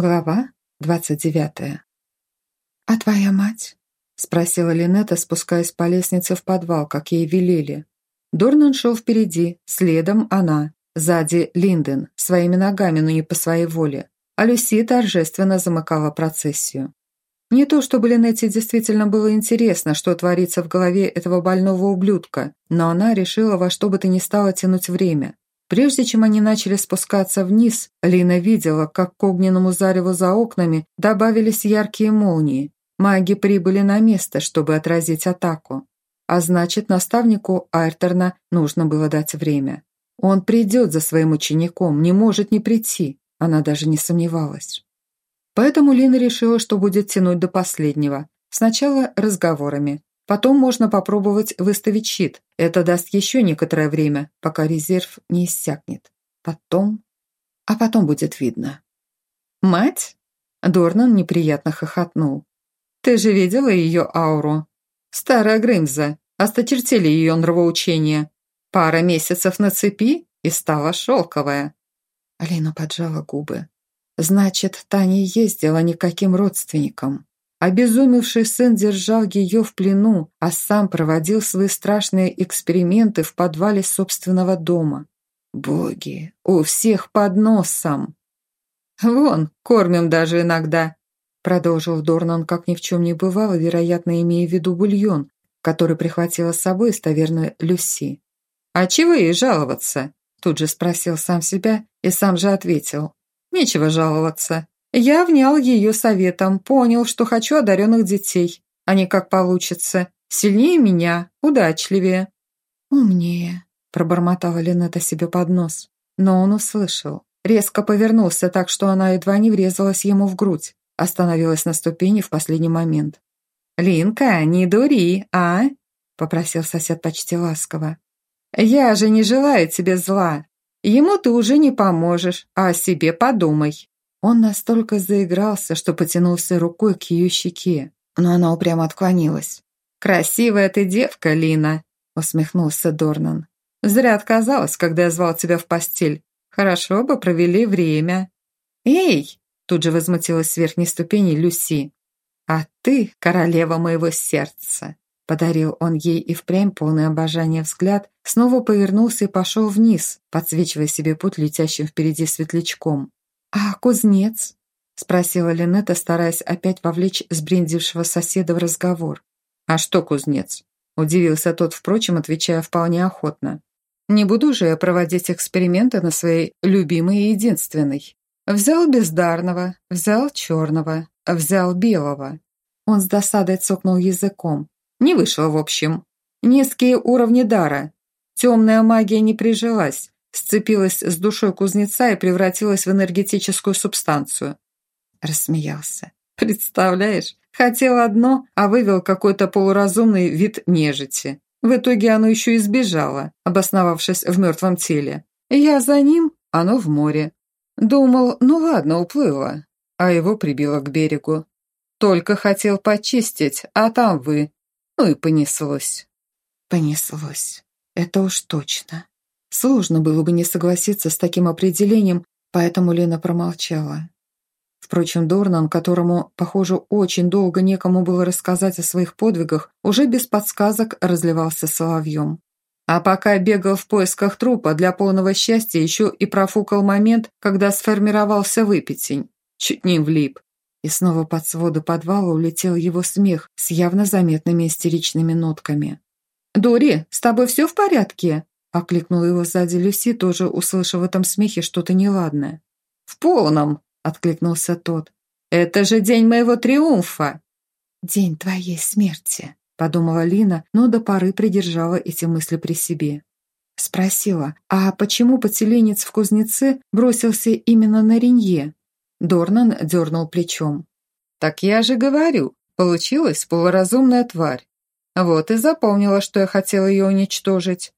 Глава двадцать девятая. «А твоя мать?» – спросила Линетта, спускаясь по лестнице в подвал, как ей велели. Дорнан шел впереди, следом она, сзади Линден, своими ногами, но не по своей воле, а Люси торжественно замыкала процессию. Не то чтобы Линетте действительно было интересно, что творится в голове этого больного ублюдка, но она решила во что бы то ни стало тянуть время. Прежде чем они начали спускаться вниз, Лина видела, как к огненному зареву за окнами добавились яркие молнии. Маги прибыли на место, чтобы отразить атаку. А значит, наставнику Айртерна нужно было дать время. Он придет за своим учеником, не может не прийти. Она даже не сомневалась. Поэтому Лина решила, что будет тянуть до последнего. Сначала разговорами, Потом можно попробовать выставить щит. Это даст еще некоторое время, пока резерв не иссякнет. Потом... А потом будет видно. «Мать?» Дорнан неприятно хохотнул. «Ты же видела ее ауру? Старая Грымза. Осточертели ее нравоучения. Пара месяцев на цепи и стала шелковая». Алина поджала губы. «Значит, Таня ездила никаким родственникам. Обезумевший сын держал ее в плену, а сам проводил свои страшные эксперименты в подвале собственного дома. Боги, у всех под носом. «Вон, кормим даже иногда», — продолжил Дорнан, как ни в чем не бывало, вероятно, имея в виду бульон, который прихватила с собой из таверны Люси. «А чего ей жаловаться?» Тут же спросил сам себя и сам же ответил. «Нечего жаловаться. Я внял ее советом, понял, что хочу одаренных детей. Они как получится. Сильнее меня, удачливее. «Умнее», – пробормотала Линетта себе под нос. Но он услышал. Резко повернулся так, что она едва не врезалась ему в грудь. Остановилась на ступени в последний момент. «Линка, не дури, а?» – попросил сосед почти ласково. «Я же не желаю тебе зла. Ему ты уже не поможешь, а о себе подумай». Он настолько заигрался, что потянулся рукой к ее щеке, но она упрямо отклонилась. «Красивая ты девка, Лина!» — усмехнулся Дорнан. «Зря отказалась, когда я звал тебя в постель. Хорошо бы провели время». «Эй!» — тут же возмутилась с верхней ступени Люси. «А ты королева моего сердца!» Подарил он ей и впрямь полный обожания взгляд, снова повернулся и пошел вниз, подсвечивая себе путь летящим впереди светлячком. «А кузнец?» – спросила Линетта, стараясь опять вовлечь сбрендившего соседа в разговор. «А что кузнец?» – удивился тот, впрочем, отвечая вполне охотно. «Не буду же я проводить эксперименты на своей любимой и единственной. Взял бездарного, взял черного, взял белого». Он с досадой цокнул языком. «Не вышло, в общем. Низкие уровни дара. Темная магия не прижилась, сцепилась с душой кузнеца и превратилась в энергетическую субстанцию. Рассмеялся. «Представляешь, хотел одно, а вывел какой-то полуразумный вид нежити. В итоге оно еще и сбежало, обосновавшись в мертвом теле. Я за ним, оно в море. Думал, ну ладно, уплыло, а его прибило к берегу. Только хотел почистить, а там вы. Ну и понеслось». «Понеслось. Это уж точно». Сложно было бы не согласиться с таким определением, поэтому Лена промолчала. Впрочем, Дорнан, которому, похоже, очень долго некому было рассказать о своих подвигах, уже без подсказок разливался соловьем. А пока бегал в поисках трупа, для полного счастья еще и профукал момент, когда сформировался выпятень. Чуть не влип. И снова под своды подвала улетел его смех с явно заметными истеричными нотками. «Дори, с тобой все в порядке?» Окликнула его сзади Люси, тоже услышав в этом смехе что-то неладное. «В полном!» – откликнулся тот. «Это же день моего триумфа!» «День твоей смерти», – подумала Лина, но до поры придержала эти мысли при себе. Спросила, а почему поселенец в кузнеце бросился именно на Ренье? Дорнан дернул плечом. «Так я же говорю, получилась полуразумная тварь. Вот и запомнила, что я хотела ее уничтожить.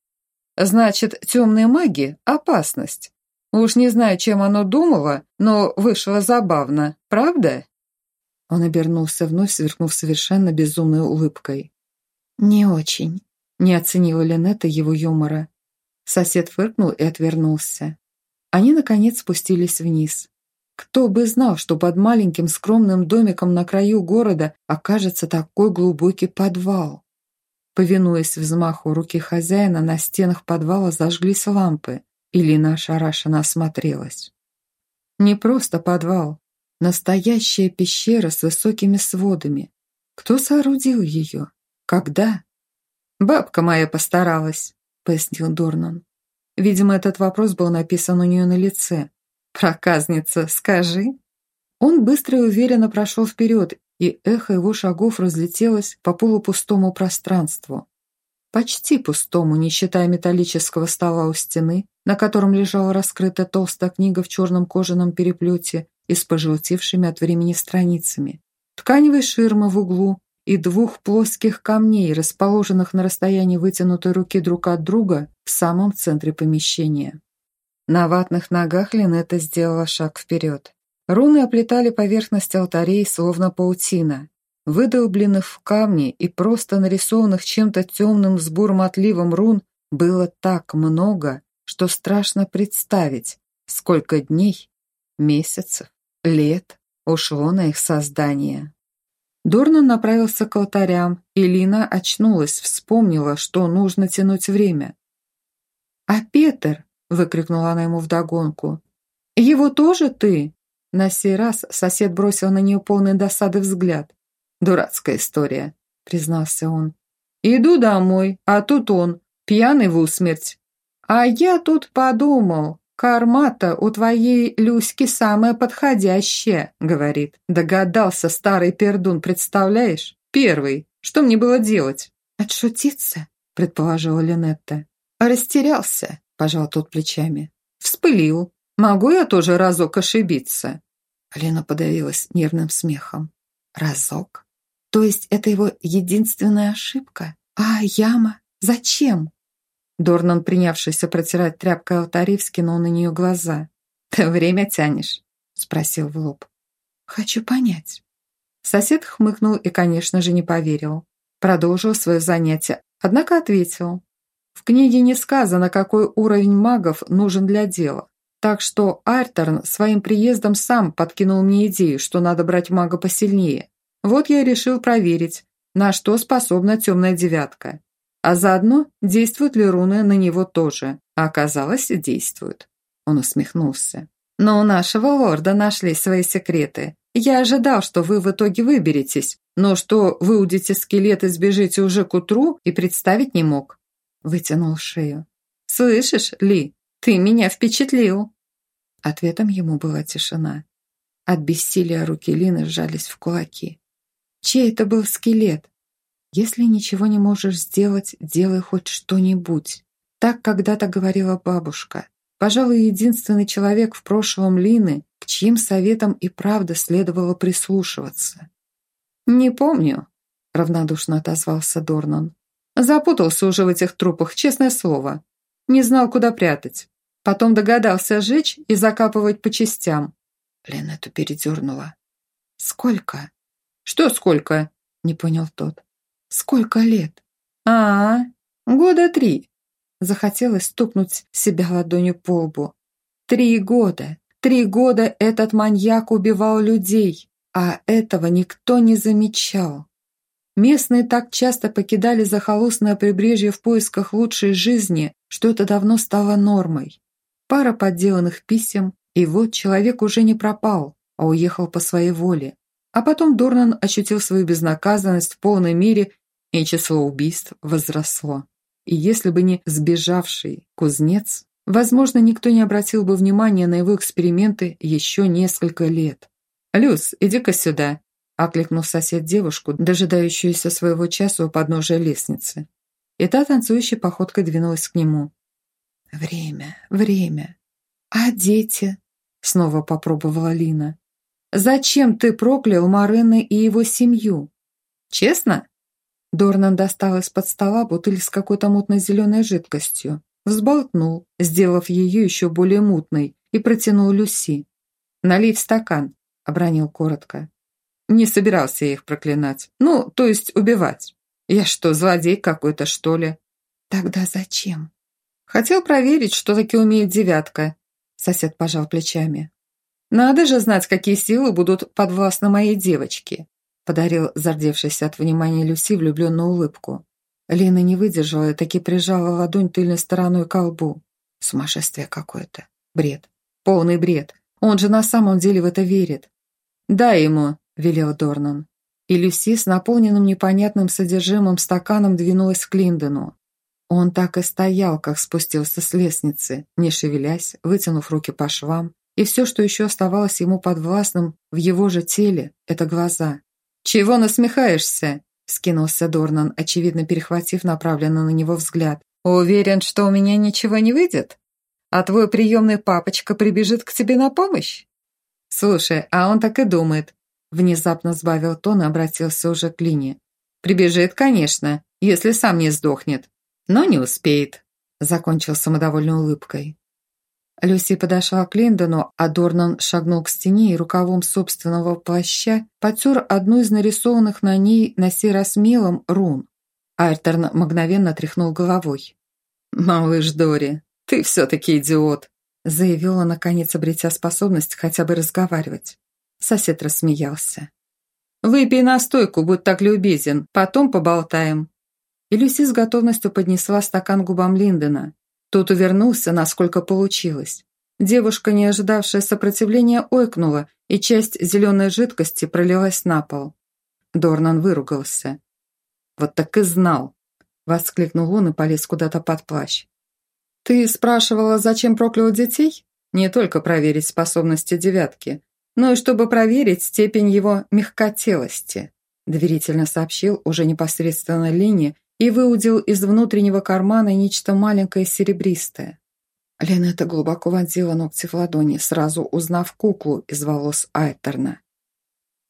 Значит, темные маги – опасность. Уж не знаю, чем оно думало, но вышло забавно, правда?» Он обернулся вновь, сверкнув совершенно безумной улыбкой. «Не очень», – не оценила Линетта его юмора. Сосед фыркнул и отвернулся. Они, наконец, спустились вниз. Кто бы знал, что под маленьким скромным домиком на краю города окажется такой глубокий подвал. Повинуясь взмаху руки хозяина, на стенах подвала зажглись лампы, и Лина ошарашенно осмотрелась. Не просто подвал, настоящая пещера с высокими сводами. Кто соорудил ее? Когда? «Бабка моя постаралась», — пояснил Дорнан. Видимо, этот вопрос был написан у нее на лице. «Проказница, скажи». Он быстро и уверенно прошел вперед, и эхо его шагов разлетелось по полупустому пространству. Почти пустому, не считая металлического стола у стены, на котором лежала раскрытая толстая книга в черном кожаном переплете и с пожелтевшими от времени страницами, тканевой ширмы в углу и двух плоских камней, расположенных на расстоянии вытянутой руки друг от друга в самом центре помещения. На ватных ногах Линетта сделала шаг вперед. Руны оплетали поверхность алтарей, словно паутина. Выдолбленных в камне и просто нарисованных чем-то темным с бурым отливом рун было так много, что страшно представить, сколько дней, месяцев, лет ушло на их создание. Дорнан направился к алтарям, и Лина очнулась, вспомнила, что нужно тянуть время. «А Петр!» — выкрикнула она ему вдогонку. «Его тоже ты?» На сей раз сосед бросил на нее полный досады взгляд. «Дурацкая история», — признался он. «Иду домой, а тут он, пьяный в усмерть. А я тут подумал, «Кармата у твоей Люськи самая подходящая», — говорит. Догадался старый пердун, представляешь? Первый. Что мне было делать? «Отшутиться?» — предположила Линетта. «Растерялся», — пожал тот плечами. «Вспылил. Могу я тоже разок ошибиться?» Лена подавилась нервным смехом. «Разок? То есть это его единственная ошибка? А яма? Зачем?» Дорнан, принявшийся протирать тряпкой алтари, вскинул на нее глаза. «Ты время тянешь?» – спросил в лоб. «Хочу понять». Сосед хмыкнул и, конечно же, не поверил. Продолжил свое занятие, однако ответил. В книге не сказано, какой уровень магов нужен для дела. Так что Артерн своим приездом сам подкинул мне идею, что надо брать мага посильнее. Вот я и решил проверить, на что способна темная девятка. А заодно, действуют ли руны на него тоже. А оказалось, действуют. Он усмехнулся. Но у нашего лорда нашли свои секреты. Я ожидал, что вы в итоге выберетесь, но что выудите скелет и сбежите уже к утру, и представить не мог. Вытянул шею. «Слышишь, Ли, ты меня впечатлил!» Ответом ему была тишина. От бессилия руки Лины сжались в кулаки. Чей это был скелет? Если ничего не можешь сделать, делай хоть что-нибудь. Так когда-то говорила бабушка. Пожалуй, единственный человек в прошлом Лины, к чьим советам и правда следовало прислушиваться. «Не помню», — равнодушно отозвался Дорнан. «Запутался уже в этих трупах, честное слово. Не знал, куда прятать. Потом догадался сжечь и закапывать по частям». Ленету передернула. «Сколько?» «Что сколько?» — не понял тот. Сколько лет? А, -а года три. Захотелось стукнуть себя ладонью по лбу. Три года. Три года этот маньяк убивал людей, а этого никто не замечал. Местные так часто покидали захолустное прибрежье в поисках лучшей жизни, что это давно стало нормой. Пара подделанных писем, и вот человек уже не пропал, а уехал по своей воле. А потом Дорнан ощутил свою безнаказанность в полной мере и число убийств возросло. И если бы не сбежавший кузнец, возможно, никто не обратил бы внимания на его эксперименты еще несколько лет. «Люс, иди-ка сюда», – окликнул сосед девушку, дожидающуюся своего часа у подножия лестницы. И та танцующей походкой двинулась к нему. «Время, время. А дети?» – снова попробовала Лина. «Зачем ты проклял Марына и его семью? Честно?» Дорнан достал из-под стола бутыль с какой-то мутно-зеленой жидкостью, взболтнул, сделав ее еще более мутной, и протянул Люси. «Налей в стакан», — обронил коротко. «Не собирался я их проклинать. Ну, то есть убивать. Я что, злодей какой-то, что ли?» «Тогда зачем?» «Хотел проверить, что таки умеет девятка», — сосед пожал плечами. Надо же знать, какие силы будут подвластны моей девочке», подарил зардевшийся от внимания Люси влюбленную улыбку. Лина не выдержала и таки прижала ладонь тыльной стороной к лбу. Сумасшествие какое-то. Бред. Полный бред. Он же на самом деле в это верит. «Дай ему», — велел Дорнан. И Люси с наполненным непонятным содержимым стаканом двинулась к Линдону. Он так и стоял, как спустился с лестницы, не шевелясь, вытянув руки по швам, и все, что еще оставалось ему подвластным в его же теле, это глаза. «Чего насмехаешься?» — скинулся Дорнан, очевидно перехватив направленный на него взгляд. «Уверен, что у меня ничего не выйдет? А твой приемный папочка прибежит к тебе на помощь?» «Слушай, а он так и думает», — внезапно сбавил тон и обратился уже к Лине. «Прибежит, конечно, если сам не сдохнет, но не успеет», — закончил самодовольной улыбкой. Люси подошла к Линдону, а Дорнан шагнул к стене и рукавом собственного плаща потер одну из нарисованных на ней на сей раз мелом рун. Айрторн мгновенно тряхнул головой. «Малыш Дори, ты все-таки идиот!» заявила, наконец, обретя способность хотя бы разговаривать. Сосед рассмеялся. «Выпей настойку, будь так любезен, потом поболтаем». И Люси с готовностью поднесла стакан губам Линдона. Тот увернулся, насколько получилось. Девушка, не ожидавшая сопротивления, ойкнула, и часть зеленой жидкости пролилась на пол. Дорнан выругался. «Вот так и знал!» – воскликнул он и полез куда-то под плащ. «Ты спрашивала, зачем проклял детей? Не только проверить способности девятки, но и чтобы проверить степень его мягкотелости», – доверительно сообщил уже непосредственно Лине и выудил из внутреннего кармана нечто маленькое серебристое. Это глубоко вонзила ногти в ладони, сразу узнав куклу из волос Айтерна.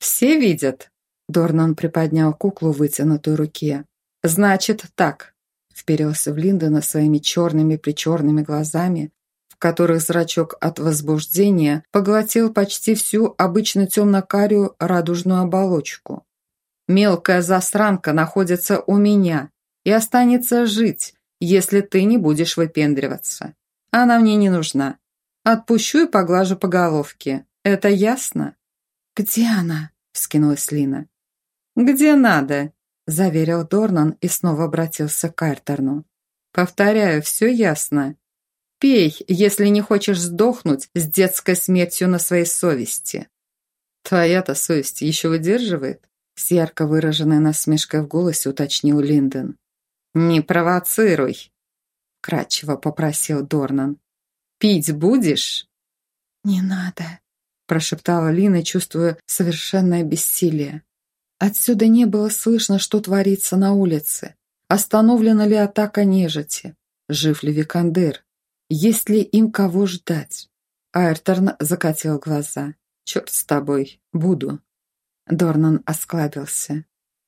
«Все видят?» Дорнан приподнял куклу в вытянутой руке. «Значит, так», — вперился в Линдона своими черными-причерными глазами, в которых зрачок от возбуждения поглотил почти всю обычно темно-карию радужную оболочку. «Мелкая засранка находится у меня, и останется жить, если ты не будешь выпендриваться. Она мне не нужна. Отпущу и поглажу по головке. Это ясно?» «Где она?» – вскинулась Лина. «Где надо», – заверил Дорнан и снова обратился к Айрторну. «Повторяю, все ясно. Пей, если не хочешь сдохнуть с детской смертью на своей совести». «Твоя-то совесть еще выдерживает?» С ярко выраженной насмешкой в голосе уточнил Линден. «Не провоцируй», — кратчево попросил Дорнан. «Пить будешь?» «Не надо», — прошептала Лина, чувствуя совершенное бессилие. Отсюда не было слышно, что творится на улице. Остановлена ли атака нежити? Жив ли Викандер? Есть ли им кого ждать? Айрторн закатил глаза. «Черт с тобой, буду». Дорнан осклабился.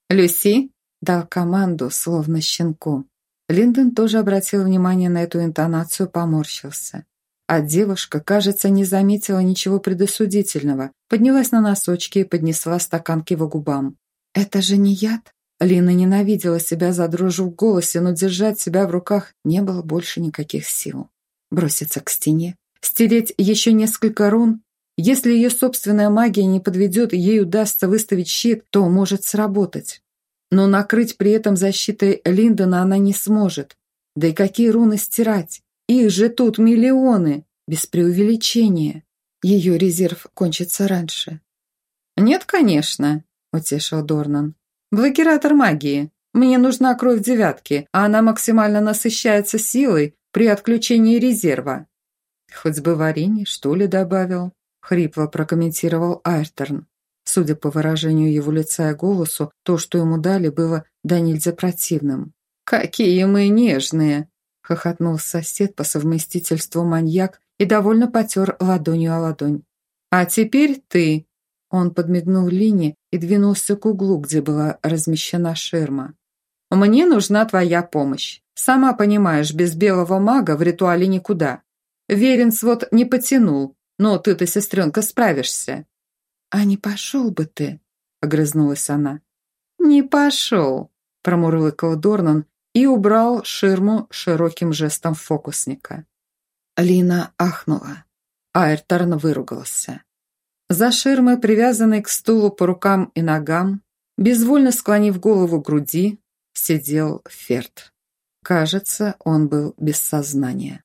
«Люси?» Дал команду, словно щенку. Линдон тоже обратил внимание на эту интонацию, поморщился. А девушка, кажется, не заметила ничего предосудительного, поднялась на носочки и поднесла стакан к его губам. «Это же не яд?» Лина ненавидела себя за дрожу в голосе, но держать себя в руках не было больше никаких сил. Броситься к стене, стереть еще несколько рун. Если ее собственная магия не подведет ей удастся выставить щит, то может сработать. Но накрыть при этом защитой Линдона она не сможет. Да и какие руны стирать? Их же тут миллионы, без преувеличения. Ее резерв кончится раньше. «Нет, конечно», — утешил Дорнан. «Блокиратор магии. Мне нужна кровь девятки, а она максимально насыщается силой при отключении резерва». «Хоть бы варенье, что ли, добавил?» — хрипло прокомментировал Айрторн. Судя по выражению его лица и голосу, то, что ему дали, было да нельзя противным. «Какие мы нежные!» – хохотнул сосед по совместительству маньяк и довольно потер ладонью о ладонь. «А теперь ты!» Он подмигнул Лине и двинулся к углу, где была размещена ширма. «Мне нужна твоя помощь. Сама понимаешь, без белого мага в ритуале никуда. Веренс вот не потянул, но ты-то, сестренка, справишься. «А не пошел бы ты?» — огрызнулась она. «Не пошел», — промурлыкал Дорнан и убрал ширму широким жестом фокусника. Лина ахнула. Айрторн выругался. За ширмой, привязанной к стулу по рукам и ногам, безвольно склонив голову к груди, сидел Ферд. Кажется, он был без сознания.